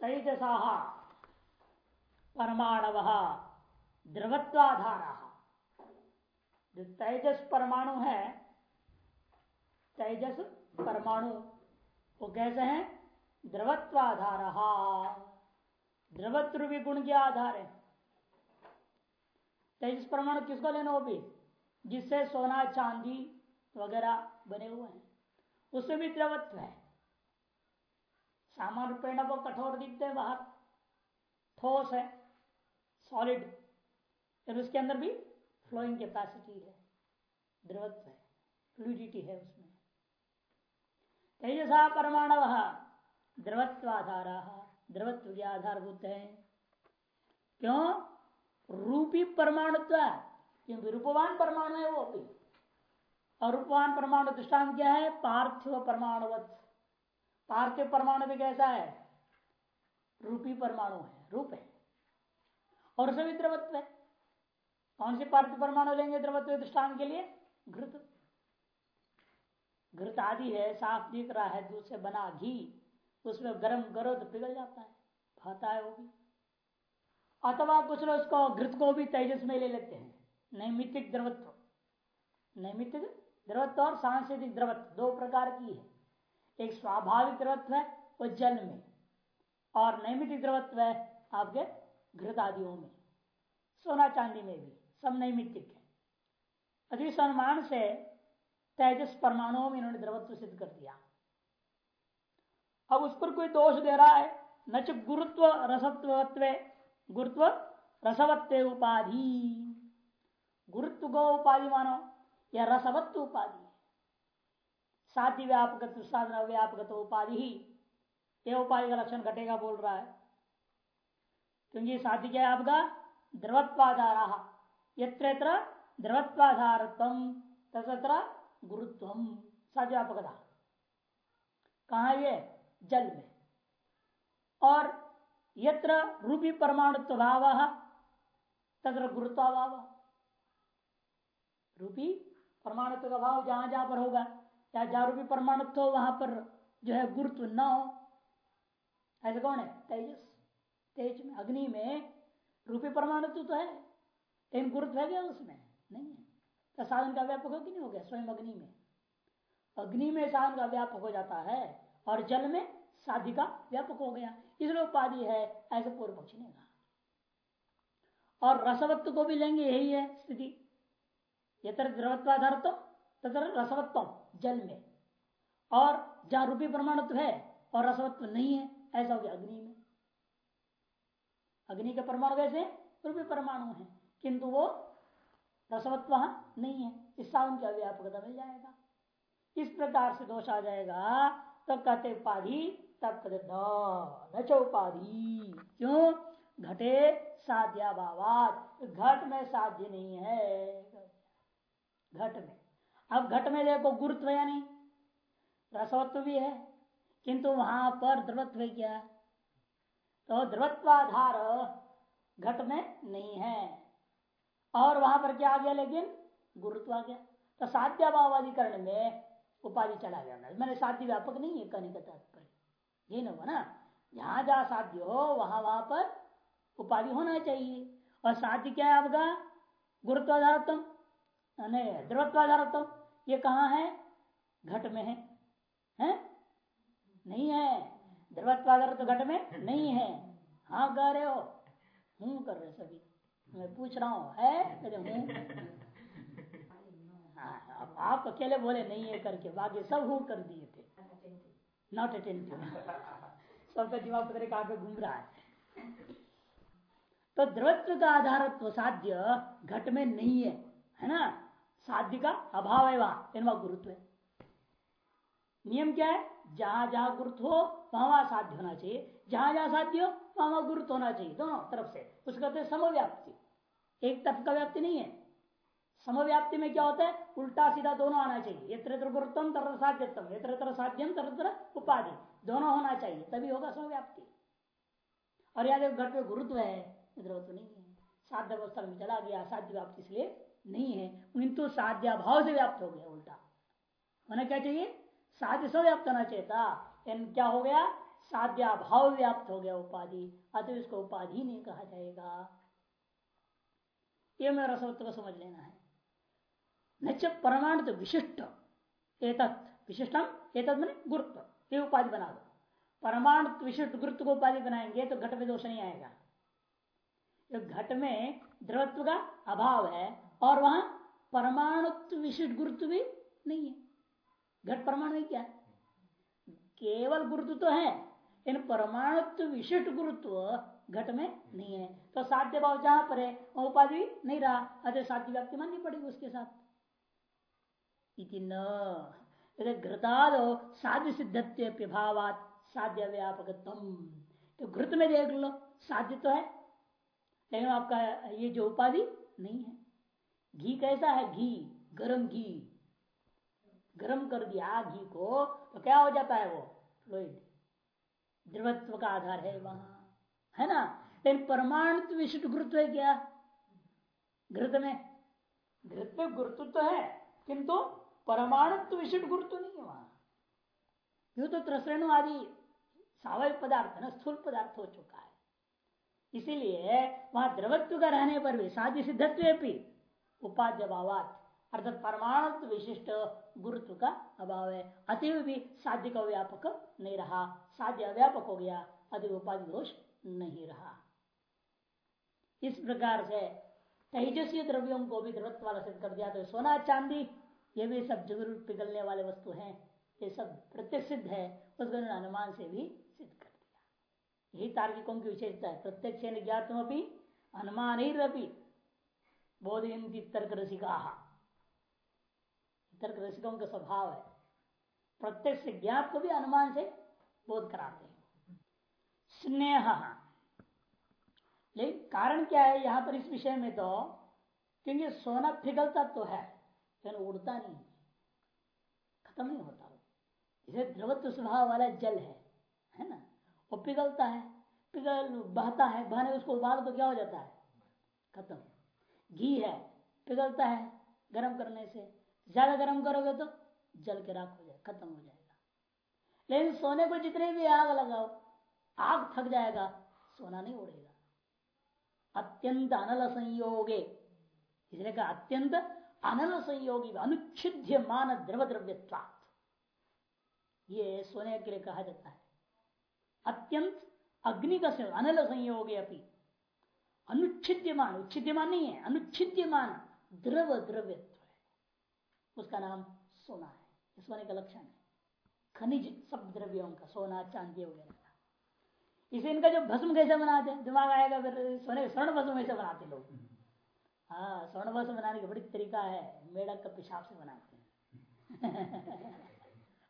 तैजसा, परमाणव, द्रवत्वाधार। जो तेजस परमाणु है, तेजस परमाणु वो कैसे हैं? द्रवत्वाधार। द्रवत्व गुण के आधार है। तेजस परमाणु किसको लेना वो भी? जिससे सोना, चांदी वगैरह बने हुए हैं। उसमें भी द्रवत्व है। सामान्य रूपेण वो कठोर दिखते हैं, बाहर ठोस है सॉलिड फिर उसके अंदर भी फ्लोइंग कैपेसिटी है द्रवत्व है फ्लूडिटी है उसमें। तेजसा परमाणव द्रवत्वाधार द्रवत्व के आधारभूत है। क्यों? रूपी परमाणुत्व क्योंकि रूपवान परमाणु है वो भी। और रूपवान परमाणु दृष्टांत क्या है? पार्थिव परमाणुवत। पार्थिव परमाणु भी कैसा है? रूपी परमाणु है, रूप है। और उसे भी द्रवत्व है। कौन सी पार्थिव परमाणु लेंगे द्रवत्व दृष्टांत के लिए? घृत। घृत आदि है, साफ़ दिख रहा है, दूध से बना घी। उसमें गर्म करो तो पिघल जाता है खाता है वो भी अथवा कुछ लोग उसको घृत को भी तेजस में ले लेते हैं। नैमित्तिक द्रवत्व। नैमित्तिक द्रवत्व और सांस्कृतिक द्रवत्व, दो प्रकार की है। एक स्वाभाविक द्रवत्व है वो जल में, और नैमितिक द्रवत्व है आपके घृत आदियों में सोना चांदी में भी, सब नैमित्तिक है। अधिक अनुमान से तेजस परमाणुओं में इन्होंने द्रवत्व सिद्ध कर दिया। अब उस पर कोई दोष दे रहा है? न च गुरुत्व रसत्व गुरुत्व रसवत्व उपाधि। गुरुत्व को उपाधि मानो, या रसवत्व उपाधि। साध्य व्यापक साधन व्यापक उपाधि ही। ये उपाधि का लक्षण घटेगा बोल रहा है। क्योंकि साध्य क्या है आपका? द्रवत्वाधार। यत्र द्रवत्वाधार तत्र गुरुत्व साध्य व्यापकता कहा ये? जल में। और यत्र रूपी परमाणुत्व भाव तत्र गुरुत्वाभाव। रूपी परमाणुत्व का भाव जहाँ जहाँ पर होगा। या जहाँ रूपी परमाणुत्व हो, वहाँ पर जो है गुरुत्व न हो। ऐसे कौन है? तेजस। तेज में, अग्नि में रूपी परमाणुत्व तो है, लेकिन गुरुत्व है क्या उसमें? नहीं है। तो साधन का व्यापक हो कि नहीं हो गया? स्वयं अग्नि में। अग्नि में साधन का व्यापक हो जाता है और जल में साधि का व्यापक हो गया। इसलिए उपाधि है, ऐसे पूर्व पक्ष ने कहा और रसवत्व को भी लेंगे, यही है स्थिति। यत्र द्रवत्वाधारत्व तथा रसवत्व जल में। और जहाँ रूपी परमाणुत्व है, और रसवत्व नहीं है, ऐसा हो गया अग्नि में। अग्नि का परमाणु कैसे रूपी परमाणु है, किंतु वो रसवत्व नहीं है। इस सावन की व्यापकता मिल जाएगा। इस प्रकार से दोष आ जाएगा तो कहते उपाधि, तब कहते न उपाधि। क्यों? घटे साध्याभावात। घट में साध्य नहीं है। घट में। अब घट में देखो गुरुत्व या नहीं रसवत्व भी है, किंतु वहाँ पर द्रवत्व क्या? तो द्रवत्वाधार घट में नहीं है। और वहाँ पर क्या आ गया लेकिन गुरुत्व आ गया। तो साध्याभावाधिकरण में उपाधि चला गया। मैंने साध्य व्यापक नहीं है कहने का तात्पर्य। ये ना ना, जहाँ जहाँ साध्य हो, वहाँ वहाँ पर उपाधि होना चाहिए। और साध्य क्या है आपका? गुरुत्वाधारत्म नहीं द्रवत्वाधारत्म ये कहाँ है? घट में है। हैं? नहीं है। द्रवत्वाधार तो घट में? नहीं है। हाँ कह रहे हो। हूँ कर रहे सभी। मैं पूछ रहा हूँ है? हूँ। हाँ, आप अकेले बोले नहीं है करके। बाकी सब हूँ कर दिए थे। नॉट अटेंटिव सबका दिमाग पता कहा घूम रहा है। तो द्रवत्व का आधारत्व साध्य घट में नहीं है। है ना? साध्य का अभाव है वहाँ गुरुत्व। है नियम क्या है? जहाँ जहाँ गुरुत्व हो, वहाँ वहाँ साध्य होना चाहिए। जहाँ जहाँ साध्य हो, वहाँ वहाँ गुरुत्व होना चाहिए, दोनों तरफ़ से। उसका कहते हैं समव्याप्ति। एक तरफ़ का व्याप्ति नहीं है। समव्याप्ति में क्या होता है? उल्टा सीधा दोनों आना चाहिए। यत्र गुरुत्व तरह साध्यतम यत्र साध्यम तरह उपाधि। दोनों होना चाहिए, तभी होगा समव्याप्ति। और याद घट पे गुरुत्व है। इधर तो नहीं है। साध्य अवस्था में चला गया, साध्य व्याप्ति इसलिए नहीं है। किंतु साध्या भाव से व्याप्त हो गया उल्टा। होना क्या चाहिए? साध्य से व्याप्त होना चाहिए था। क्या हो गया? साध्याभाव व्याप्त हो गया उपाधि। अतः इसको उपाधि नहीं कहा जाएगा। ये मेरा रसवत्व को समझ लेना है। न परमाणु तो विशिष्ट। एतत्। विशिष्टम एतत् मैंने गुरुत्व। ये उपाधि बना दो। परमाणु विशिष्ट गुरुत्व को उपाधि बनाएँगे तो घट में दोष नहीं आएगा। जो घट में द्रवत्व का अभाव है और वहाँ परमाणु विशिष्ट गुरुत्व भी नहीं है। घट परमाणु में क्या? केवल गुरुत्व तो है इन परमाणु विशिष्ट गुरुत्व घट में नहीं है। तो साध्य भाव जहाँ पर है, वह उपाधि नहीं रहा। अतः साध्य व्याप्ति माननी पड़ेगी उसके साथ। इति न घृताद साध्य सिद्धत्व भावात साध्य व्यापक तो घृत में देख लो, साध्य तो है, लेकिन आपका ये जो उपाधि नहीं है। घी कैसा है? घी गरम घी। गरम कर दिया घी को तो क्या हो जाता है वो? फ्लोइड द्रवत्व का आधार है वहाँ। है ना? लेकिन परमाणु विशिष्ट गुरुत्व है क्या? घृत में? घृत में गुरुत्व तो है किंतु परमाणु विशिष्ट गुरुत्व नहीं है वहाँ। यू तो त्रसरेणु आदि स्वाभाविक पदार्थ है ना? स्थूल पदार्थ हो चुका है। इसीलिए वहाँ द्रवत्व का रहने पर भी साध्य सिद्धत्व उपाध्य भावात अर्थात परमाणु विशिष्ट गुरुत्व का अभाव। है अतिव भी साध्य का व्यापक नहीं रहा। साध्य अव्यापक हो गया। अति उपाधि दोष नहीं रहा। इस प्रकार से तेजस्वी द्रव्यों को भी द्रवत्व वाला सिद्ध कर दिया। तो सोना, चांदी, ये भी सब ज़रूर पिघलने वाले वस्तु हैं। ये सब प्रत्यक्ष सिद्ध है। उसको अनुमान से भी सिद्ध कर दिया। यही तार्किकों की विशेषता है। प्रत्यक्ष ज्ञातम अनुमान ही रवि बोधयंती तर्क रसिका तर्क रसिकों का स्वभाव है। प्रत्यक्ष ज्ञात को भी अनुमान से बोध कराते हैं। स्नेह। लेकिन कारण क्या है? यहाँ पर इस विषय में तो क्योंकि सोना पिघलता तो है, लेकिन उड़ता नहीं खत्म नहीं होता वो। इसे द्रवत्व स्वभाव वाला जल है है ना? वो पिघलता है, पिघल, बहता है, बहने उसको उबाल तो क्या हो जाता है? खत्म। घी है, पिघलता है गर्म करने से। ज़्यादा गर्म करोगे तो जल के राख हो जाए, खत्म हो जाएगा। लेकिन सोने को जितने भी आग लगाओ, आग थक जाएगा, सोना नहीं उड़ेगा। अत्यंत अनल संयोगे। इसलिए कहा, अत्यंत अनल संयोगी अनुच्छिद्य मान द्रव द्रव्य ये सोने के लिए कहा जाता है। अत्यंत अग्नि का अनल संयोग अपनी अनुच्छिद्यमान, उच्छिद्यमान नहीं है, अनुच्छिद्यमान, द्रव द्रव्यत्व है। उसका नाम सोना है। सोने का लक्षण है। खनिज सब द्रव्यों का, सोना, चांदी वगैरह का। इसे इनका जो भस्म कैसे बनाते हैं? दिमाग आएगा फिर सोने स्वर्ण भस्म कैसे बनाते लोग? हाँ स्वर्ण भस्म बनाने का बड़ी तरीका है। मेढक का पेशाब से बनाते हैं।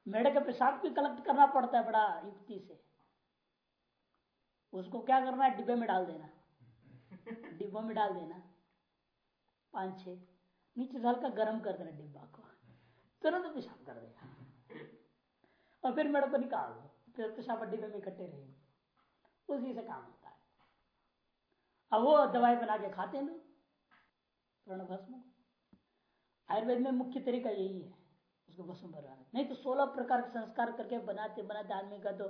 मेढक का पेशाब भी कलेक्ट करना पड़ता है बड़ा युक्ति से। उसको क्या करना है? डिब्बे में डाल देना। डिब्बों में डाल देना। पाँच छह। नीचे हल्का गर्म कर देना डिब्बा को। तुरंत पेशाब कर देगा और फिर मेरे को निकाल दो। फिर पेशाब डिब्बे में इकट्ठे रहेंगे उसी से काम होता है। अब वो दवाई बना के खाते हैं लोग। स्वर्ण भस्म आयुर्वेद में मुख्य तरीका यही है। उसको भस्म बनाने। नहीं तो सोलह प्रकार के संस्कार करके बनाते बनाते, आदमी का तो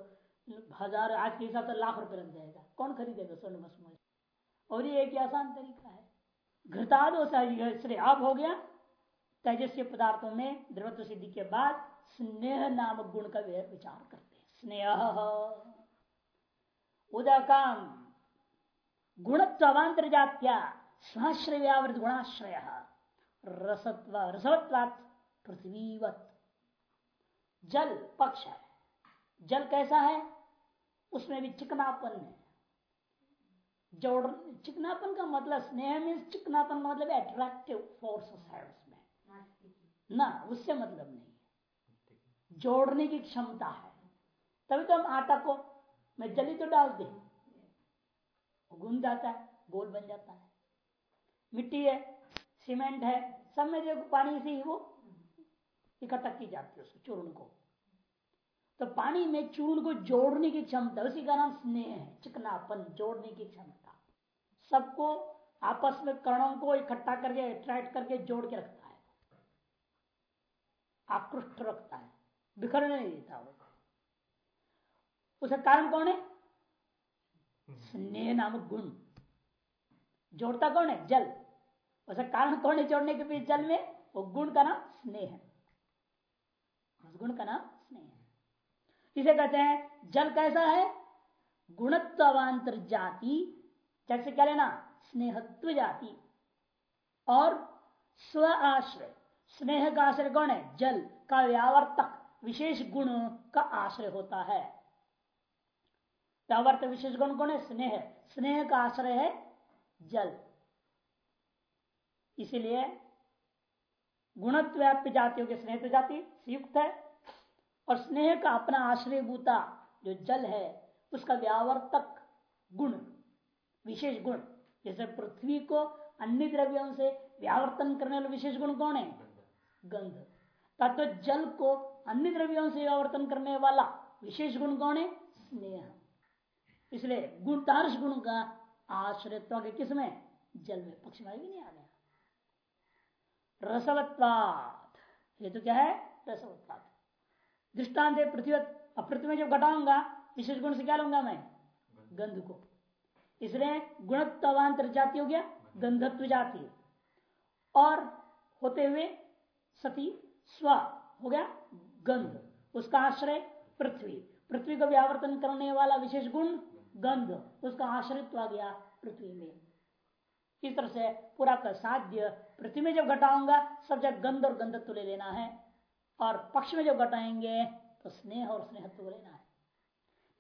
हज़ार, आज के हिसाब से लाख रुपए लग जाएगा। कौन खरीदेगा स्वर्ण भस्म? और ये एक आसान तरीका है। घृतादो श्रेय आप हो गया। तेजस्वी पदार्थों में द्रवत्व सिद्धि के बाद स्नेह नामक गुण का विचार करते हैं। स्नेह। उदकाम गुणत्वांतर जात्या स्वाश्रयावृत गुणाश्रय। रसत्व रसवत्वात पृथ्वीवत। जल पक्ष है। जल कैसा है? उसमें भी चिकनापन है। जोड़, चिकनापन का मतलब स्नेह में चिकनापन का मतलब अट्रैक्टिव फोर्स है उसमें। ना, उससे मतलब नहीं जोड़ने की क्षमता है। तभी तो हम आटा को, मैं जली तो डाल दे। घूम जाता है, गोल बन जाता है। मिट्टी है, सीमेंट है, सब में जो पानी से ही वो इकट्ठा की जाती है उसको चूर्ण को। तो पानी में चूर्ण को जोड़ने की क्षमता, उसी का नाम स्नेह है, चिकनापन, जोड़ने की क्षमता। सबको आपस में कणों को इकट्ठा करके अट्रैक्ट करके जोड़ के रखता है। आकृष्ट रखता है। बिखरने नहीं देता वो। उसका कारण कौन है? स्नेह नामक गुण। जोड़ता कौन है? जल। उसका कारण कौन है जोड़ने के बीच जल में? वो गुण का नाम स्नेह है। उस गुण का नाम इसे कहते हैं? जल कैसा है? गुणत्वांतर जाति, जैसे क्या लेना? स्नेहत्व जाति। और स्व आश्रय। स्नेह का आश्रय कौन है? जल का व्यावर्तक, विशेष गुण का आश्रय होता है। व्यावर्तक विशेष गुण कौन है? स्नेह। स्नेह का आश्रय है जल। इसीलिए गुणत्व्याप्य जातियों के स्नेह तो जाति युक्त है। और स्नेह का अपना आश्रय भूता जो जल है, उसका व्यावर्तक गुण, विशेष गुण, जैसे पृथ्वी को अन्य द्रव्यों से व्यावर्तन करने वाला विशेष गुण कौन है? गंध। तत्व जल को अन्य द्रव्यों से व्यावर्तन करने वाला विशेष गुण कौन है? स्नेह। इसलिए गुणतार्श गुण का आश्रयत्व के किसमें जल में। पक्ष में भी नहीं आ गया रसवत्वाद ये तो क्या है? रसवत्वाद दृष्टांत पृथ्वी पृथ्वी में जब घटाऊँगा विशेष गुण से क्या लूँगा मैं? गंध को। इसलिए गुणत्वांतर जाति हो गया, गंधत्व जाति। और होते हुए सती स्व हो गया, गंध। उसका आश्रय पृथ्वी। पृथ्वी को व्यावर्तन करने वाला विशेष गुण, गंध। उसका आश्रित्व आ गया पृथ्वी में। इस तरह से पूरा का साध्य पृथ्वी में जब घटाऊँगा सब जगह गंध और गंधत्व ले लेना है। और पक्ष में जब घटाएँगे तो स्नेह और स्नेहत्व लेना है।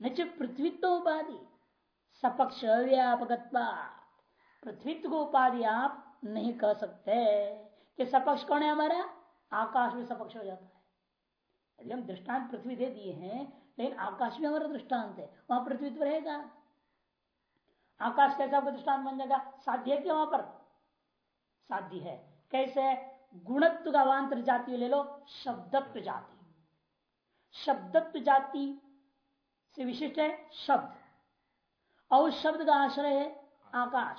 न पृथ्वीत्व उपाधि, सपक्ष व्यापक पृथ्वीत्व को उपाधि आप नहीं कह सकते कि सपक्ष कौन है हमारा? आकाश में सपक्ष हो जाता है। यदि हम दृष्टांत पृथ्वी दे दिए हैं, लेकिन आकाश में हमारा दृष्टांत है, वहाँ पृथ्वीत्व रहेगा। आकाश कैसा आपका दृष्टांत बन जाएगा? साध्य है क्या वहाँ पर? साध्य है। कैसे? गुणत्व का अवान्तर जाति ले लो, शब्दत्व जाति। शब्दत्व जाति से विशिष्ट है शब्द। और शब्द का आश्रय है आकाश।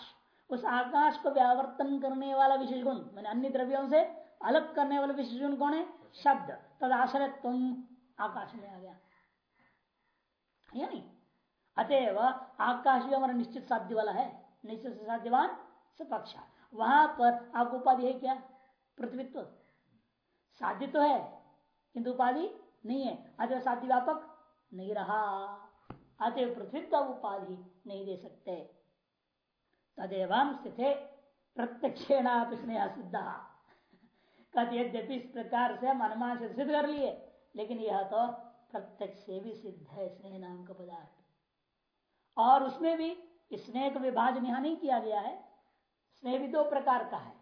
उस आकाश को व्यावर्तन करने वाला विशेष गुण, मैंने अन्य द्रव्यों से अलग करने वाला विशेष गुण कौन है? शब्द। तद आश्रय तुम आकाश में आ गया। या नहीं? अतएव आकाश भी हमारा निश्चित साध्य वाला है। निश्चित साध्यवान सपक्षा वहाँ पर आपको उपाधि है क्या? पृथ्वीत्व। साध्य तो है, किंतु उपाधि नहीं है। अतः साध्य व्यापक नहीं रहा। अतः पृथ्वीत्व उपाधि नहीं दे सकते। तदेव स्थित प्रत्यक्षेण सिद्ध। कद यद्यपि इस प्रकार से हम अनुमान से सिद्ध कर लिए, लेकिन यह तो प्रत्यक्ष से भी सिद्ध है, स्नेह नाम का पदार्थ। और उसमें भी स्नेह का विभाजन यहाँ नहीं किया गया है। स्नेह भी दो प्रकार का है।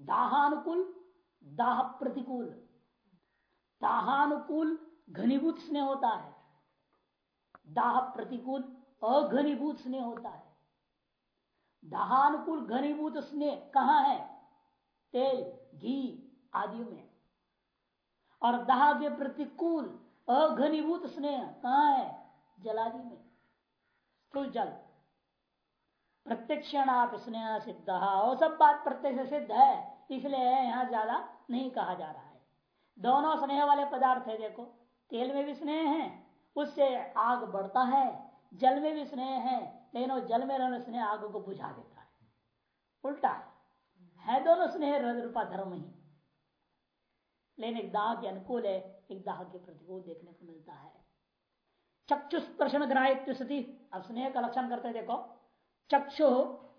दाहानुकूल दाह प्रतिकूल दाहानुकूल घनीभूत स्नेह होता है। दाह प्रतिकूल अघनीभूत स्नेह होता है। दाहानुकूल घनीभूत स्नेह कहाँ है? तेल, घी आदि में। और दाह के प्रतिकूल अघनीभूत स्नेह कहाँ है? जलादि में। स्थूल जल। प्रत्यक्षण आप स्नेह सिद्ध। वो सब बात प्रत्यक्ष सिद्ध है इसलिए यहाँ ज़्यादा नहीं कहा जा रहा है। दोनों स्नेह वाले पदार्थ है देखो। तेल में भी स्नेह है उससे आग बढ़ता है जल में भी स्नेह है लेकिन जल में रहने स्नेह आग को बुझा देता है। उल्टा है, दोनों स्नेह रूपा धर्म ही। लेकिन एक दाह के अनुकूल है एक दाह के प्रतिकूल देखने को मिलता है। चक्षु स्पर्शन ग्राहित्व स्थिति अब स्नेह का लक्षण करते देखो। चक्षु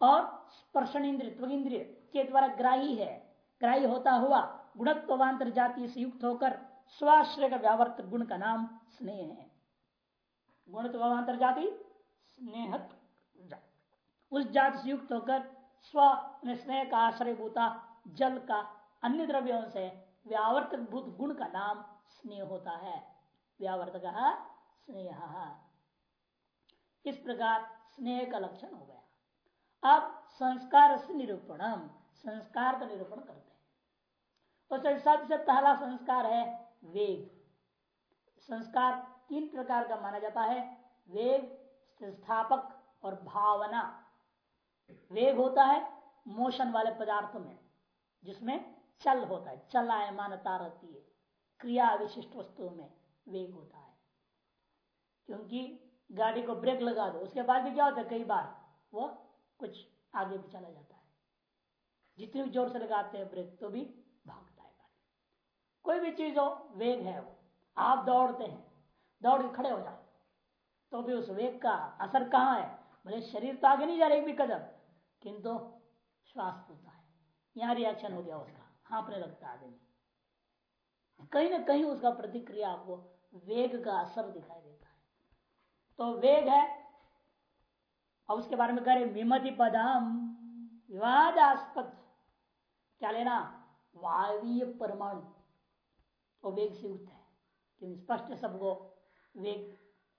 और स्पर्शन इंद्रिय त्व इंद्रिय के द्वारा ग्राही है। ग्राही होता हुआ गुणत्वांतर जाति से युक्त होकर स्वाश्रय का व्यावर्त गुण का नाम स्नेह है। गुणत्वांतर जाति स्नेह उस जाति से युक्त होकर स्व स्नेह का आश्रय भूता, जल का अन्य द्रव्यों से व्यावर्तक भूत गुण का नाम स्नेह होता है। व्यावर्तक स्नेह। इस प्रकार स्नेह का लक्षण हो गया। अब संस्कार से निरूपण संस्कार का निरूपण करते हैं। सबसे पहला संस्कार है वेग संस्कार तीन प्रकार का माना जाता है वेग स्थापक और भावना। वेग होता है मोशन वाले पदार्थों में, जिसमें चल होता है चलायमानता रहती है क्रिया विशिष्ट वस्तुओं में वेग होता है। क्योंकि गाड़ी को ब्रेक लगा दो, उसके बाद भी क्या होता है, कई बार वो कुछ आगे भी चला जाता है। जितने भी ज़ोर से लगाते हैं ब्रेक तो भी भागता है गाड़ी। कोई भी चीज़ हो, वेग है वो। आप दौड़ते हैं, दौड़ के खड़े हो जाओ। तो भी उस वेग का असर कहाँ है? भले शरीर तो आगे नहीं जा रहा एक भी कदम, किंतु श्वास होता है। यहाँ रिएक्शन हो गया उसका। हाँपने लगता है आदमी कहीं ना कहीं उसका प्रतिक्रिया आपको वेग का असर दिखाई देता है। तो वेग है और उसके बारे में कह रहे, विमति पदम विवादास्पद। क्या लेना? वायवीय परमाणु। वो वेग से युक्त है। क्योंकि स्पष्ट सबको, वेग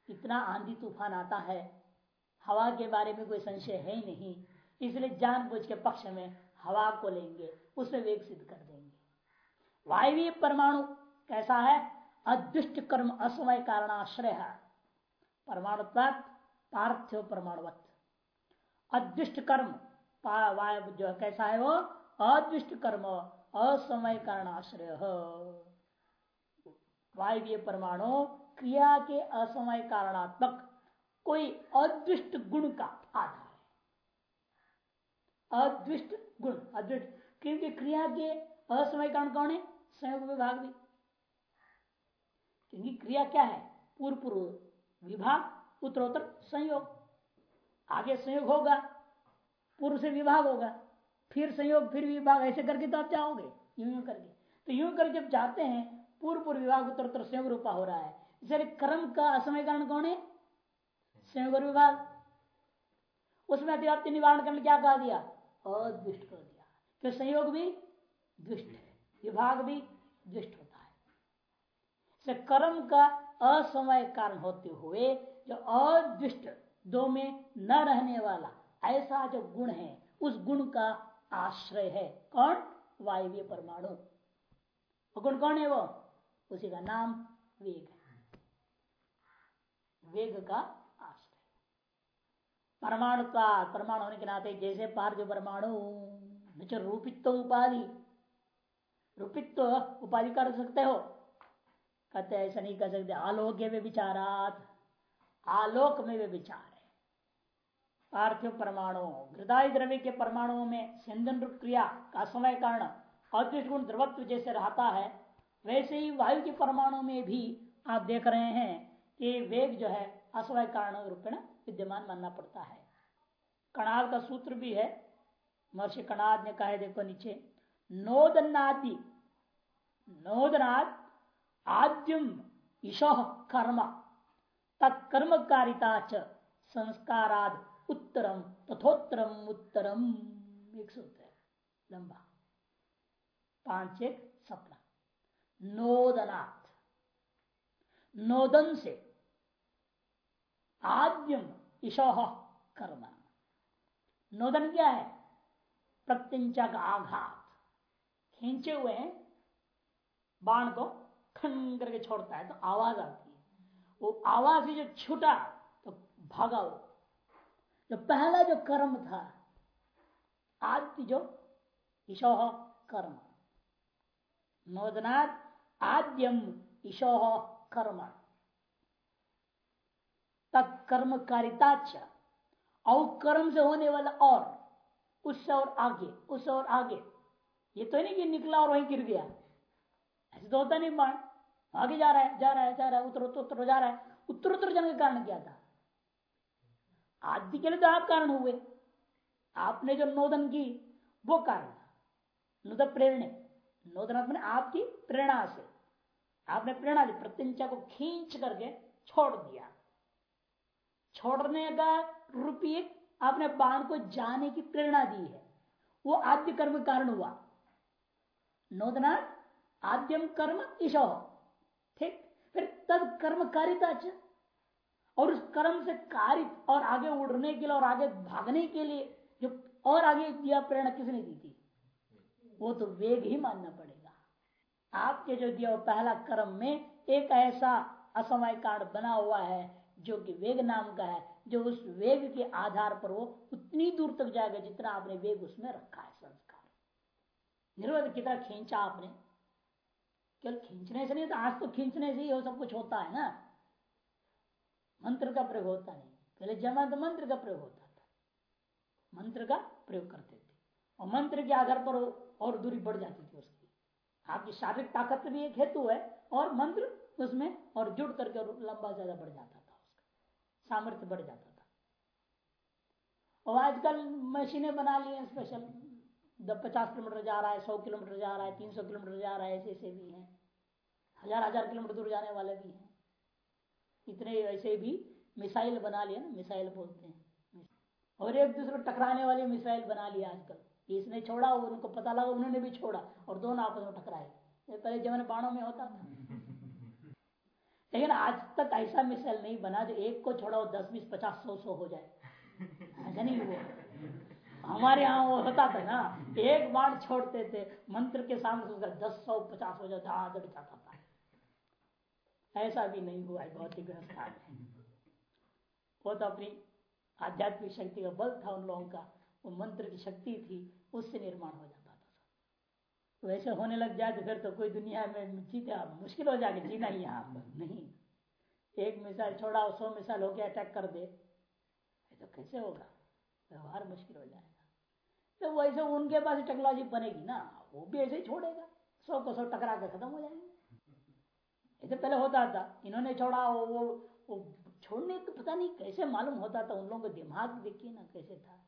इतना आंधी तूफ़ान आता है, हवा के बारे में कोई संशय है ही नहीं। इसलिए जानबूझ के पक्ष में हवा को लेंगे उसमें वेग सिद्ध कर देंगे। वायवीय परमाणु कैसा है? अदृष्ट कर्म, असमय कारणाश्रय है। परमाणु पार्थिव परमाणुवत। अदृष्ट कर्म। जो कैसा है वो? अदृष्ट कर्म, असमय कारणाश्रय। वायवीय परमाणु क्रिया के असमय कारणात्मक कोई अदृष्ट गुण का आधार है। अदृष्ट गुण, अदृष्ट, क्योंकि क्रिया के असमय कारण कौन है? संयोग विभाग भी। क्योंकि क्रिया क्या है? पूर्व पूर्व विभाग, उत्तरोत्तर संयोग। आगे संयोग होगा, पूर्व से विभाग होगा, फिर संयोग, फिर विभाग, ऐसे करके तो आप जाओगे, यूँ यूँ करके। तो यूँ करके जब जाते हैं, पूर्व पूर्व विभाग, उत्तर उत्तर, संयोग रूपा हो रहा है। इसे कर्म का असमय कारण कौन है? संयोग विभाग। उसमें अतिव्याप्ति निवारण करने क्या कहा दिया? अदृष्ट कर दिया। कि संयोग भी दुष्ट है, विभाग भी दुष्ट होता है। कर्म का असमय कारण होते हुए जो अदृष्ट दो में न रहने वाला, ऐसा जो गुण है, उस गुण का आश्रय है। कौन? वायव्य परमाणु। गुण कौन है वो? उसी का नाम वेग वेग का आश्रय। परमाणु का, परमाणु होने के नाते जैसे पार्थिव परमाणु रूपित्व उपाधि। रूपित्व उपाधि कर सकते हो? कहते ऐसा नहीं कर सकते। आलोक्य में विचारात आलोक में वे विचार है। पार्थिव परमाणु हृदय द्रव्य के परमाणुओं में सिंधन रूप क्रिया का समय कारण अदृष्ट द्रवत्व जैसे रहता है, वैसे ही वायु के परमाणु में भी आप देख रहे हैं कि वेग जो है असमय कारण रूपेण विद्यमान मानना पड़ता है। कणाद का सूत्र भी है। महर्षि कणाद ने कहा देखो नीचे, नोदनादि, नोदनाद आद्यम ईशो कर्म। तत्कर्मकारिता च। संस्काराद उत्तरम तथोत्तरम उत्तरम। एक सूत्र लंबा। पाँच एक सपना। नोदनाथ नोदन से आद्यम ईशो कर्म। नोदन क्या है? प्रत्यंचा का आघात। खींचे हुए हैं, बाण को खन करके छोड़ता है तो आवाज़ आती है। वो आवाज़ ही जो छूटा तो भागा वो। जो पहला जो कर्म था आद्य जो ईशोह कर्म। नोदनाथ आद्यम ईशोह कर्म। तत्कर्म कारिता और कर्म से होने वाला और, उससे और आगे, उससे और आगे। ये तो नहीं कि निकला और वहीं गिर गया। ऐसे तो होता नहीं बाण। आगे जा रहा है, जा रहा है, जा रहा है उत्तर उत्तर उत्तर जा रहा है। उत्तर उत्तर जाने का कारण क्या था? आदि के लिए तो आप कारण हुए। आपने जो नोदन की, वो कारण था। नुद प्रेरणे। नोदन आपकी प्रेरणा से। आपने प्रेरणा दी, प्रत्यंचा को खींच करके छोड़ दिया। छोड़ने का रूपी आपने बाण को जाने की प्रेरणा दी है। वो आद्य कर्म कारण हुआ। नोदना आद्यम कर्म ईशो। फिर तद कर्म कारिता और उस कर्म से कारित और आगे उड़ने के लिए और आगे भागने के लिए जो और आगे दिया प्रेरणा किसने दी थी? वो तो वेग ही मानना पड़ेगा। आपके जो दिया पहला कर्म में एक ऐसा असमय कारण बना हुआ है जो कि वेग नाम का है, जो उस वेग के आधार पर वो उतनी दूर तक जाएगा जितना आपने वेग उसमें रखा है संस्कार। निर्वध कितना खींचा आपने। केवल खींचने से नहीं तो आज तो खींचने से ही वो सब कुछ होता है ना। मंत्र का प्रयोग होता नहीं। पहले जमा तो मंत्र का प्रयोग होता था। मंत्र का प्रयोग करते थे। और मंत्र के आधार पर और दूरी बढ़ जाती थी उसकी। आपकी शारीरिक ताकत भी एक हेतु है, और मंत्र उसमें और जुड़ करके लंबा ज़्यादा बढ़ जाता था उसका। सामर्थ्य बढ़ जाता था। और आजकल मशीनें बना ली हैं स्पेशल पचास किलोमीटर जा रहा है, सौ किलोमीटर जा रहा है, तीन सौ किलोमीटर जा रहा है, ऐसे ऐसे भी हैं। हज़ार हज़ार किलोमीटर दूर जाने वाले भी हैं। इतने ऐसे भी मिसाइल बना लिया ना, मिसाइल बोलते हैं। और एक दूसरे को टकराने वाली मिसाइल बना लिया आजकल। इसने छोड़ा, उनको पता लगा, उन्होंने भी छोड़ा और दोनों आपस में टकराए। पहले जमाने बाणों में होता था। लेकिन आज तक ऐसा मिसाइल नहीं बना जो एक को छोड़ा दस बीस, पचास, सौ सौ हो जाए। ऐसा नहीं हुआ। हमारे यहाँ वो होता था ना, एक बार छोड़ते थे, मंत्र के सामने उसका दस सौ, पचास हो जाता आदर जाता था। ऐसा भी नहीं हुआ है भौतिक व्यवस्था में वो तो अपनी आध्यात्मिक शक्ति का बल था उन लोगों का, वो मंत्र की शक्ति थी, उससे निर्माण हो जाता था। वैसे होने लग जाए तो फिर तो कोई दुनिया में जीते मुश्किल हो जाएगा, जीना ही यहाँ पर नहीं। एक मिसाइल छोड़ा, सौ मिसाइल होके अटैक कर दे तो कैसे होगा? व्यवहार मुश्किल हो जाएगा। तो वैसे उनके पास टेक्नोलॉजी बनेगी ना वो भी ऐसे ही छोड़ेगा। सौ को सौ टकरा के खत्म हो जाएँगे। ऐसे पहले होता था इन्होंने छोड़ा वो वो, छोड़ने को पता नहीं कैसे मालूम होता था उन लोगों का दिमाग देखिए ना कैसे था।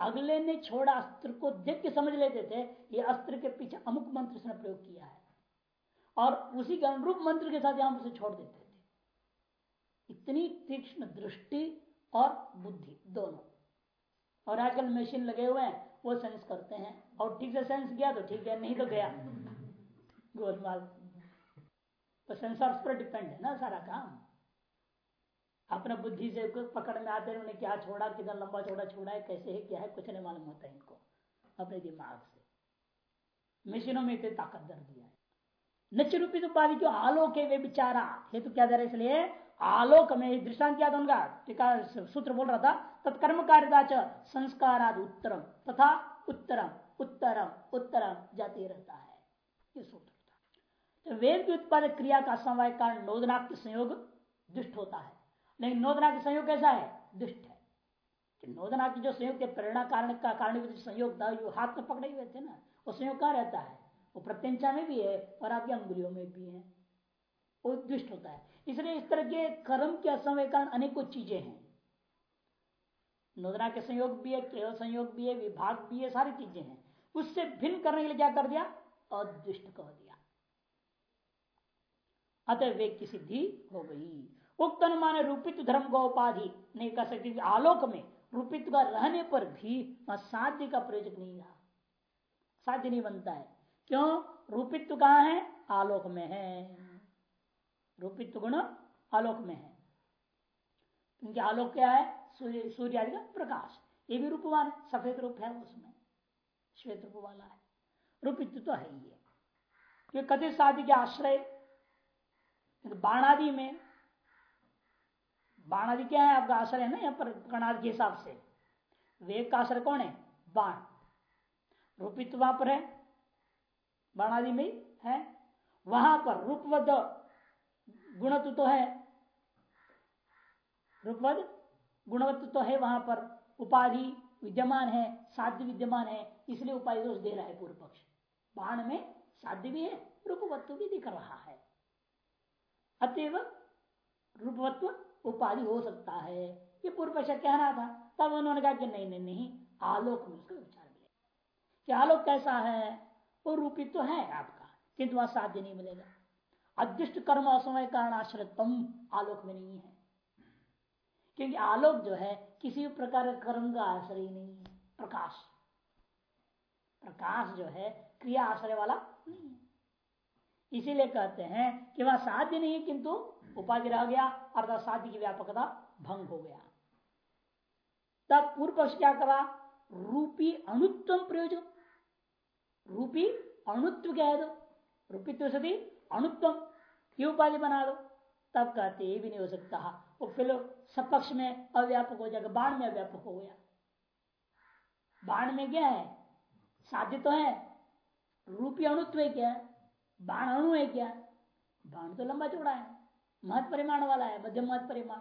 अगले ने छोड़ा अस्त्र को देख के समझ लेते थे ये अस्त्र के पीछे अमुक मंत्र से प्रयोग किया है। और उसी के अनुरूप मंत्र के साथ यहाँ छोड़ देते थे। इतनी तीक्ष्ण दृष्टि और बुद्धि दोनों। और आजकल मशीन लगे हुए हैं, वो सेंस करते हैं। और ठीक से सेंस गया तो ठीक है, नहीं तो गया। गोलमाल। तो सेंसर पर डिपेंड है ना सारा काम। अपना बुद्धि से पकड़ में आते उन्होंने क्या छोड़ा, कितना लंबा छोड़ा छोड़ा है, कैसे है, क्या है, कुछ नहीं मालूम होता है इनको, अपने दिमाग से। मशीनों में इतनी ताकत दर दिया है। नच रूपित उपाधि क्यों आलोक है, वे बिचारा हेतु क्या दे रहे इसलिए? आलोक में दृष्टांत क्या था उनका? सूत्र बोल रहा था तत्कर्म कार्यता च संस्काराद उत्तरम तथा उत्तरम उत्तरम उत्तरम जाते रहता है। ये सूत्र था तो वेद के उत्पादक क्रिया का समवाय कारण नोदनाक संयोग दुष्ट होता है। लेकिन नोदना के संयोग कैसा है? दुष्ट है। कि नोदना की जो संयोग के प्रेरणा कारण का कारण संयोग था जो हाथ में पकड़े हुए थे ना, वो संयोग कहा रहता है? वो प्रत्यंचा में भी है और आपकी अंगुलियों में भी है। वो दुष्ट होता है। इसलिए इस तरह के कर्म के असमय कारण अनेकों चीज़ें हैं। नोदना के संयोग भी है केवल संयोग भी है, विभाग भी है, सारी चीज़ें हैं। उससे भिन्न करने के लिए क्या कर दिया? अदुष्ट कह दिया। अतः वे की सिद्धि हो गई। उक्त अनुमान रूपित धर्म को उपाधि, नहीं कर सकती आलोक में रूपित का रहने पर भी साध्य का प्रयोजक नहीं रहा। साध्य नहीं बनता है। क्यों? रूपित्व कहा है? आलोक में है। रूपित्व गुण आलोक में है। क्योंकि आलोक क्या है? सूर्य आदि का प्रकाश। ये भी रूपवान है, सफ़ेद रूप है उसमें। श्वेत रूप वाला है। रूपित्व तो है ही है। कथित साधि के आश्रय। बाणादि में बाण आदि क्या है आपका आश्रय है ना, यहाँ पर कणाद के हिसाब से? वेग का आश्रय कौन है? बाण। रूपित वहाँ पर है। बाण आदि में है। वहाँ पर रूपवद गुणत्व तो है। रूपवद गुणवत्व तो है वहाँ पर, उपाधि विद्यमान है, साध्य विद्यमान है, इसलिए उपाधि दोष दे रहा है पूर्व पक्ष। बाण में साध्य भी है, रूपवत्व भी दिख रहा है। अतएव रूपवत्व उपाधि हो सकता है। ये पूर्व पक्ष कहना था, तब उन्होंने कहा कि नहीं नहीं नहीं, आलोक में उसका विचार मिलेगा। कि आलोक कैसा है? वो रूपित तो है आपका, किंतु वहाँ साध्य नहीं मिलेगा। अदृष्ट कर्म असमय कारण आश्रतम आलोक में नहीं है। क्योंकि आलोक जो है किसी भी प्रकार का कर्म का आश्रय नहीं है। प्रकाश। प्रकाश जो है क्रिया आश्रय वाला नहीं है। इसीलिए कहते हैं कि वह साध्य नहीं किंतु उपाधि रह गया, अर्थात साध्य की व्यापकता भंग हो गया। तब पूर्व पक्ष क्या करा? रूपी अणुत्व प्रयोजन। रूपी अणुत्व कह दो। रूपित्व सदी अणुत्व की उपाधि बना दो। तब कहते ये भी नहीं हो सकता। वो फिर सपक्ष में अव्यापक हो जाएगा, बाण में अव्यापक हो गया। बाण में क्या है? साध्य तो है। रूपी अणुत्व है क्या? बाण अणु है क्या? बाण तो लंबा चौड़ा है, महत परिमाण वाला है, मध्यम महत परिमाण।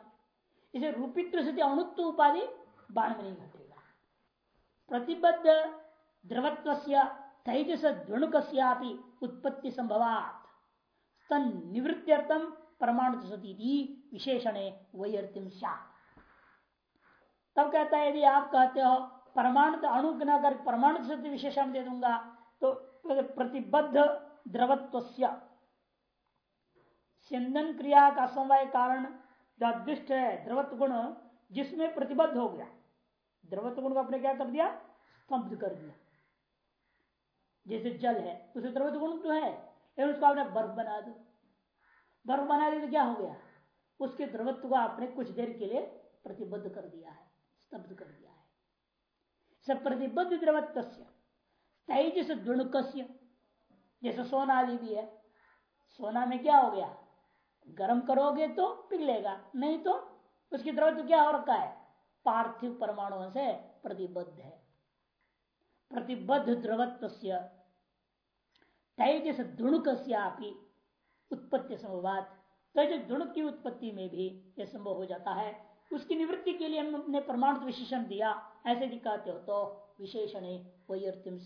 इसे रूपित्व से अणुत्व उपाधि बाण में नहीं घटेगा। प्रतिबद्ध द्रवत्व तेजस द्वणुक उत्पत्ति संभवात। तन निवृत्त्यर्थम परमाणु सती विशेषण तब कहता है, यदि आप कहते हो, परमाणु अणु न कर परमाणु सत्य विशेषण दे दूँगा तो प्रतिबद्ध द्रवत्व सिंधन क्रिया का समवाय कारण दुष्ट है द्रवत्व गुण जिसमें प्रतिबद्ध हो गया। द्रवत्व गुण को आपने क्या कर दिया? स्तंभ कर दिया। जैसे जल है, उसे द्रवत्व गुण तो है, लेकिन उसको आपने बर्फ़ बना दो। बर्फ़ बना दी तो क्या हो गया? उसके द्रवत्व को आपने कुछ देर के लिए प्रतिबद्ध कर दिया है, स्तब्ध कर दिया है। सब प्रतिबद्ध द्रवत्व तेजस द्वणुक जैसे सोना आदि भी है। सोना में क्या हो गया? गर्म करोगे तो पिघलेगा, नहीं तो उसकी द्रवत्व क्या हो रखा है? पार्थिव परमाणुओं से प्रतिबद्ध है। प्रतिबद्ध द्रवत्व तेजस दुणुक उत्पत्ति संभवाद तेजस दुणुक की उत्पत्ति में भी यह संभव हो जाता है। उसकी निवृत्ति के लिए हमने प्रमाण विशेषण दिया। ऐसे दिखाते हो तो विशेषण वैर्तिम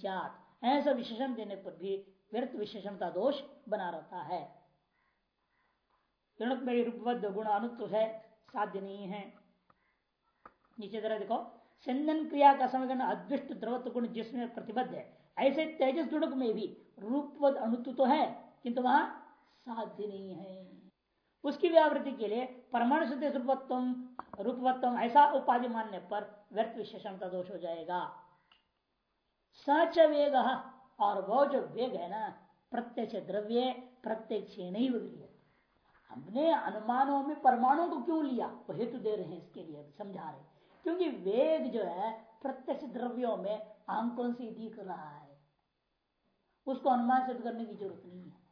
ऐसा विशेषण देने पर भी व्यर्थ विशेषण का दोष बना रहता है। में गुण अनुत्व है, साध्य नहीं है। नीचे तरह देखो चंदन क्रिया का समय अदृष्ट द्रवत्व गुण जिसमें प्रतिबद्ध है। ऐसे तेजस गुणक में भी रूपवद अणुत्व तो है, किंतु वहाँ साध्य नहीं है। उसकी व्यावृत्ति के लिए परमाणु सिद्ध रूपत्व रूपवत्तम ऐसा उपाधि मानने पर व्यर्थ विशेषण का दोष हो जाएगा। सच वेग, और वो जो वेग है ना, प्रत्यक्ष द्रव्य, प्रत्यक्ष नहीं हमने अनुमानों में परमाणु को क्यों लिया? वो हेतु दे रहे हैं इसके लिए, समझा रहे क्योंकि वेग जो है, प्रत्यक्ष द्रव्यों में आंकों से दिख रहा है। उसको अनुमान सिद्ध करने की ज़रूरत नहीं है।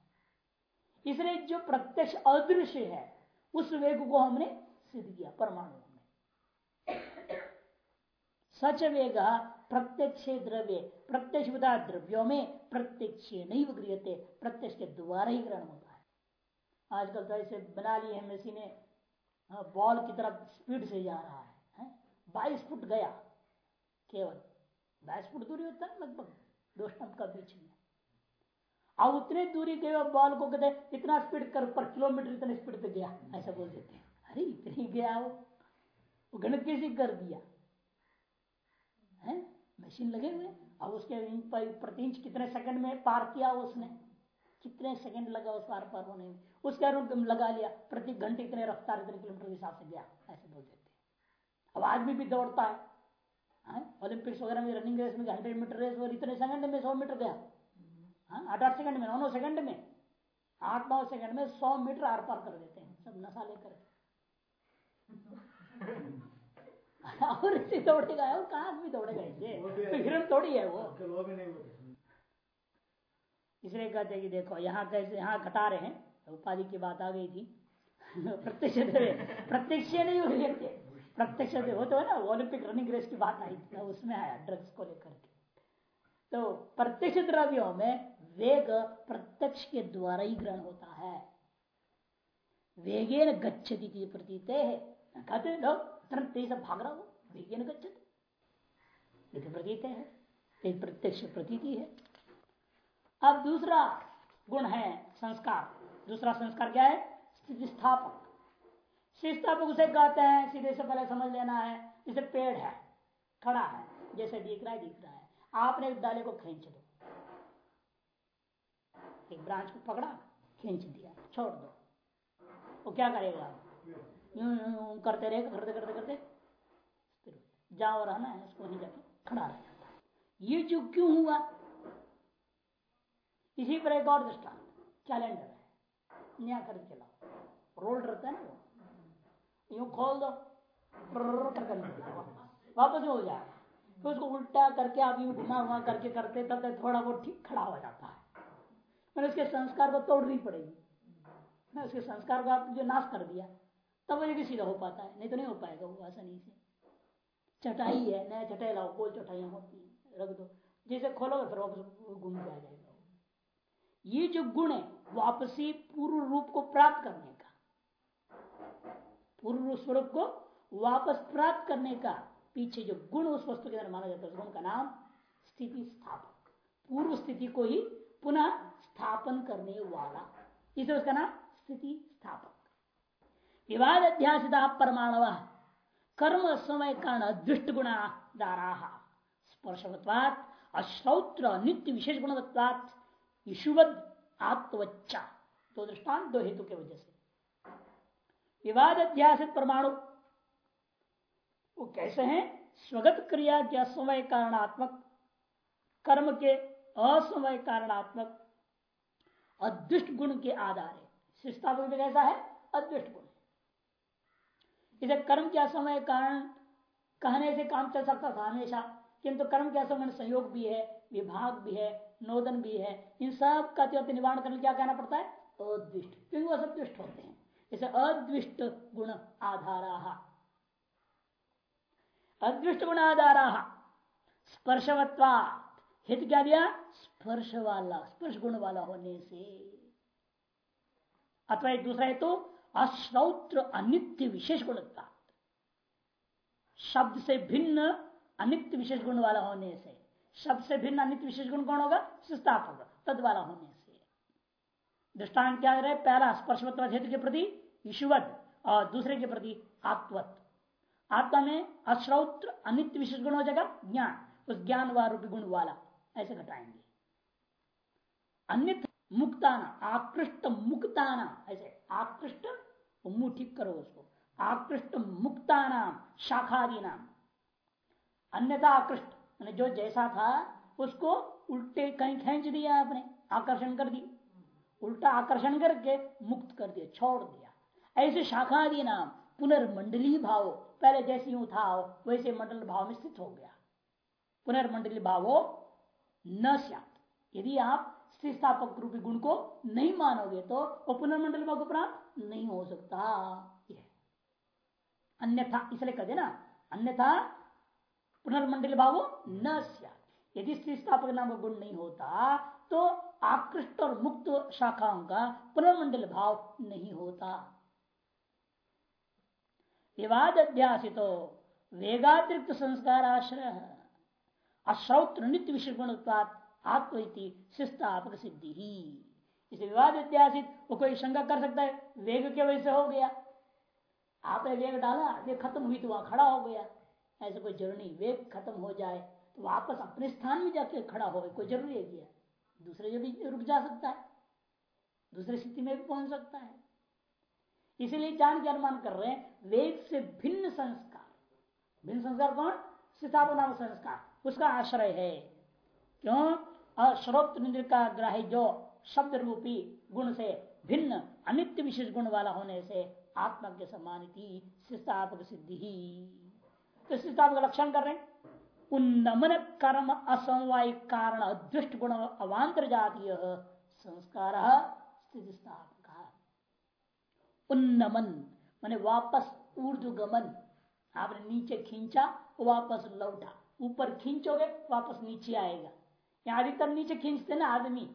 इसलिए जो प्रत्यक्ष अदृश्य है, उस वेग को हमने सिद्ध किया, परमाणु में सच वेग प्रत्यक्ष द्रव्य, प्रत्यक्ष द्रव्यों में प्रत्यक्ष नहीं गृहते प्रत्यक्ष के द्वारा ही ग्रहण होता है। आजकल तो ऐसे बना लिए हैं मशीने बॉल की तरफ़ स्पीड से जा रहा है? बाईस फुट गया, केवल बाईस फुट दूरी होता है लगभग, दो स्टंप का बीच में। अब उतने दूरी गए बॉल को कहते इतना स्पीड कर, पर किलोमीटर इतने स्पीड पे गया। ऐसा बोल देते हैं। अरे, इतनी गया वो। गणित कैसे कर दिया? है? मशीन लगे हुए। अब उसके प्रति इंच कितने सेकंड में पार किया उसने? कितने सेकंड लगा उस पार पार होने में? उसके अनुरूप लगा लिया। प्रति घंटे इतने रफ्तार, इतने किलोमीटर के हिसाब से गया। ऐसे बोल देते अब आदमी भी दौड़ता है। ओलंपिक्स वगैरह में रनिंग रेस में हंड्रेड मीटर रेस और इतने सेकंड में सौ मीटर गया। हाँ, आठ आठ सेकंड में नौ नौ सेकंड में। आठ नौ सेकंड में सौ मीटर आर पार कर देते हैं सब नशा लेकर और इसे दौड़ेगा वो कहा आदमी दौड़ेगा इसे हिरण थोड़ी है वो। इसलिए कहते हैं कि देखो यहाँ कैसे यहाँ घटा रहे हैं। उपाधि की बात आ गई थी। प्रत्यक्ष प्रत्यक्ष नहीं हो सकते प्रत्यक्ष हो तो है ना ओलंपिक रनिंग रेस की बात आई थी उसमें आया ड्रग्स को लेकर के। तो प्रत्यक्ष द्रव्यों में वेग प्रत्यक्ष के द्वारा ही ग्रहण होता है। वेगे न गच्छति प्रतीत है। कहते तुरंत तेज भाग रहा हो वेगे न गच्छति प्रतीत है। प्रत्यक्ष प्रतीति है। अब दूसरा गुण है संस्कार। दूसरा संस्कार क्या है? स्थिति स्थापक स्थापक उसे कहते हैं, सीधे से पहले समझ लेना है, जैसे पेड़ है, खड़ा है, जैसे दिख रहा है, दिख रहा है। आपने डाले को खींच दो एक ब्रांच को पकड़ा, खींच दिया, छोड़ दो। वो क्या करेगा? यूँ करते रहे, करते करते करते। जाओ रहना है उसको वहीं जाके खड़ा रह जाता ये जो क्यों हुआ? इसी पर एक और दृष्टांत कैलेंडर है। नया कर चलाओ। रोल रहता है ना वो। यूँ खोल दो। वापस। हो जाएगा तो उसको उल्टा करके आप यूँ घुमा घुमा करके करते करते थोड़ा बहुत ठीक खड़ा हो जाता है। मैंने उसके संस्कार को तोड़नी पड़ेगी। मैं उसके संस्कार को आप जो नाश कर दिया, तब वजह सीधा हो पाता है। नहीं तो नहीं हो पाएगा वो आसानी से। चटाई है, नया चटाई लाओ गोल चटाइयाँ होती है, रख दो। जैसे खोलोगे फिर वापस घूम के आ जाएगा ये जो गुण है, वापसी पूर्व रूप को प्राप्त करने का, पूर्व स्वरूप को वापस प्राप्त करने का पीछे जो गुण उस वस्तु के अंदर माना जाता है, उस गुण का नाम स्थिति स्थापक। पूर्व स्थिति को ही पुनः स्थापन करने वाला। इसे उसका नाम स्थिति स्थापक। विवाद अध्यासिता परमाणव, कर्म समय कारण दुष्ट गुणा दारा स्पर्शवत्वात, अश्रौत्र नित्य विशेष गुणवत्वात ईशुवद आत्मवच्चा। दो दृष्टान दो हेतु के वजह से। विवाद अध्यासित परमाणु, वो कैसे हैं? स्वगत क्रिया के असमय कारणात्मक कर्म के असमय कारणात्मक अदृष्ट गुण के आधार है। शिष्टात्मक में कैसा है? अदृष्ट गुण। इसे कर्म के असमय कारण कहने से काम चल सकता था हमेशा, किंतु कर्म के असमय संयोग भी है, विभाग भी है, नोदन भी है, इन सब का निवारण करने क्या कहना पड़ता है? अद्विष्ट क्योंकि वह सब दुष्ट होते हैं? इसे अद्विष्ट गुण आधारा। अदृष्ट गुण आधारा। स्पर्शवत्वा हित क्या दिया? स्पर्श वाला, स्पर्श गुण वाला होने से। अथवा एक दूसरा हेतु, अश्रौत्र अनित्य विशेष गुणता शब्द से भिन्न अनित्य विशेष गुण वाला होने से। शब्द से भिन्न अनित्य विशेष गुण कौन होगा? सुस्थापक तद वाला होने से। दृष्टान क्या रहे पहला स्पर्शवत्व हेतु के प्रति ईश्वत और दूसरे के प्रति आत्वत आत्मा में अश्रौत्र अनित्य विशेष गुण हो जाएगा, ज्ञान। उस ज्ञान व गुण वाला। ऐसे घटाएँगे अन्य मुक्ताना, आकृष्ट मुक्ताना, ऐसे आकृष्ट मुँह ठीक करो उसको। आकृष्ट मुक्ताना शाखादी नाम अन्यथा आकृष्ट, मैंने जो जैसा था, उसको उल्टे कहीं खींच दिया आपने, आकर्षण कर दी उल्टा आकर्षण करके मुक्त कर दिया, छोड़ दिया। ऐसे शाखादी नाम पुनर्मंडली भाव, पहले जैसे यूँ था, वैसे मंडल भाव में स्थित हो गया। पुनर्मंडली भाव न यदि आप स्थापक रूपी गुण को नहीं मानोगे तो वो पुनर्मंडल भाव को प्राप्त नहीं हो सकता। अन्यथा, इसलिए कह देना अन्यथा पुनर्मंडल भाव न यदि स्थापक नाम का गुण नहीं होता तो आकृष्ट और मुक्त शाखाओं का पुनर्मंडल भाव नहीं होता। विवाद अध्यासित वेगातिरिक्त संस्कार आश्रय। अश्रौत्र नित्य विषय गुण आत्म शिष्टापक सिद्धि ही। इसे विवाद इत्यासित वो कोई शंका कर सकता है, वेग के वजह से हो गया। आपने वेग डाला वेग खत्म हुई तो वहाँ खड़ा हो गया। ऐसे कोई ज़रूरी वेग खत्म हो जाए तो वापस अपने स्थान में जाके खड़ा हो, कोई ज़रूरी है क्या? दूसरे जो भी रुक जा सकता है, दूसरी स्थिति में भी पहुँच सकता है। इसीलिए जान के अनुमान कर रहे हैं, वेग से भिन्न संस्कार। भिन्न संस्कार कौन? स्थापना नाम संस्कार। उसका आश्रय है। क्यों? अश्रोत्र का ग्राही जो शब्द रूपी गुण से भिन्न, अनित्य विशेष गुण वाला होने से आत्मा के सम्मानित शिष्टापक सिद्धि ही। तो शिष्टापक लक्षण कर रहे हैं। उन्नमन कर्म असमवाय कारण अदृष्ट गुण अवान्तर जातीय संस्कार स्थिति स्थापक उन्नमन, मैंने वापस ऊर्धगमन आपने नीचे खींचा, वापस लौटा। ऊपर खींचोगे, वापस नीचे आएगा। यहाँ अधिकतर नीचे खींचते ना आदमी।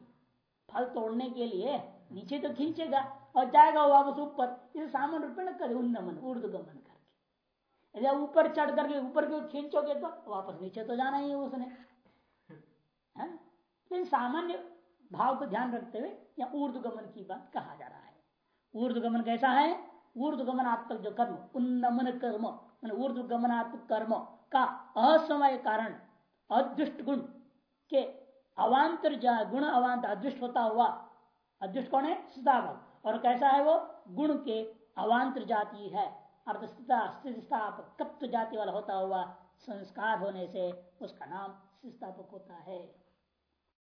फल तोड़ने के लिए नीचे तो खींचेगा और जाएगा वापस ऊपर। इसे सामान्य रूप करे, उन्नमन ऊर्धगमन करके। यदि ऊपर चढ़ करके ऊपर की खींचोगे तो वापस नीचे तो जाना ही है उसने। लेकिन सामान्य भाव को ध्यान रखते हुए या ऊर्धगमन की बात कहा जा रहा है। ऊर्धगमन कैसा है? ऊर्धगमनात्मक जो कर्म, उन्नमन कर्म ऊर्धगमनात्मक कर्म का असमय कारण, अदृष्ट गुण के अवान्तर गुण अवान्तर अदृष्ट होता हुआ, अदृष्ट कौन है? स्थापक और कैसा है वो? गुण के अवान्तर जाति है। अर्थस्थापक जाति वाला होता हुआ संस्कार होने से उसका नाम स्थापक होता है।